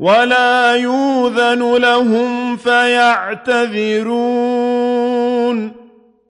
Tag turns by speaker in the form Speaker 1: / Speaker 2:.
Speaker 1: وَلَا يُؤْذَنُ لَهُمْ فَيَعْتَذِرُونَ.